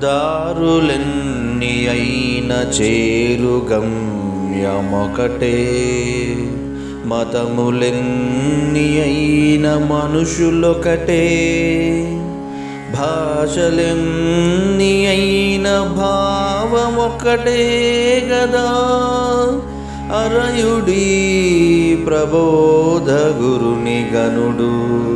దారులెన్ని అయిన చేరుగమ్యమొకటే మతములెన్ని అయిన మనుషులొకటే. భాషలెన్ని అయిన భావమొకటే గదా. అరయుడి ప్రబోధ గురుని గనుడు